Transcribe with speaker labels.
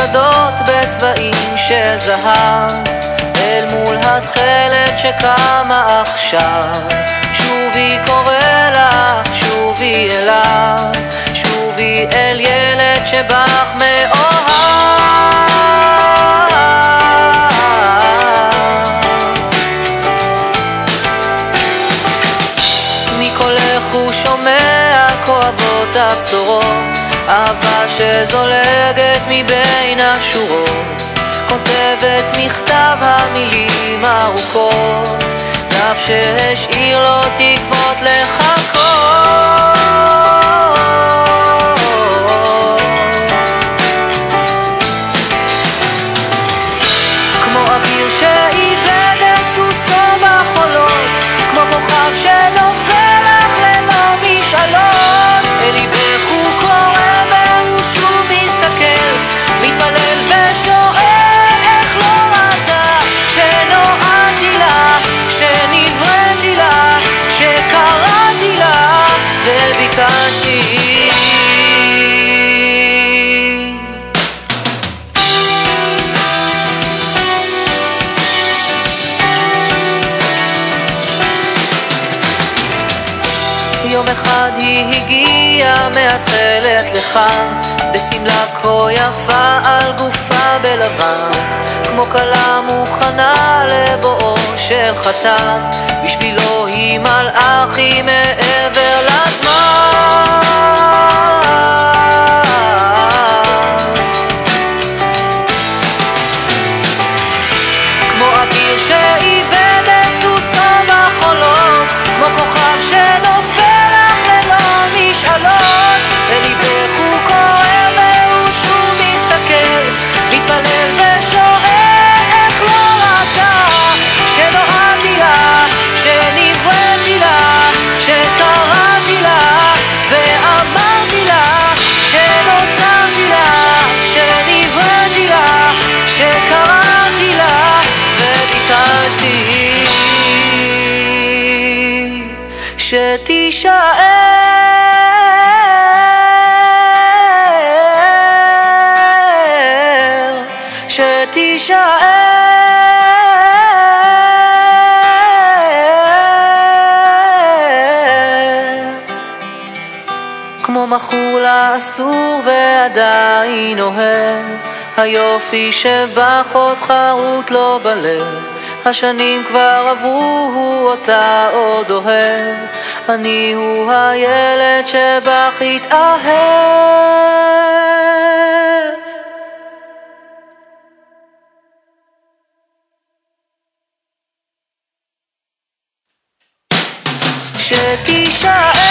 Speaker 1: השדות בצבעים של זהב אל מול התכלת שקמה עכשיו. שובי קורא לך, שובי אליו שובי אל ילד שבך מאוהב. מקולך הוא שומע כואבות הבשורות אהבה שזולגת מבין השורות כותבת מכתב המילים ארוכות דף שהשאיר לו תקוות לחכות. כמו אביר שאיבד את סוסו בחולות כמו כוכב שנופל אחד היא הגיעה מהתכלת לכאן בשמלה כה יפה על גופה בלבן. כמו כלה מוכנה לבואו של חתן. בשבילו שתישאר, שתישאר. כמו מכור לאסור ועדיין אוהב היופי שבך עוד חרוט לו בלב השנים כבר עברו, הוא אותה עוד אוהב אני הוא הילד שבך התאהב. שתישאר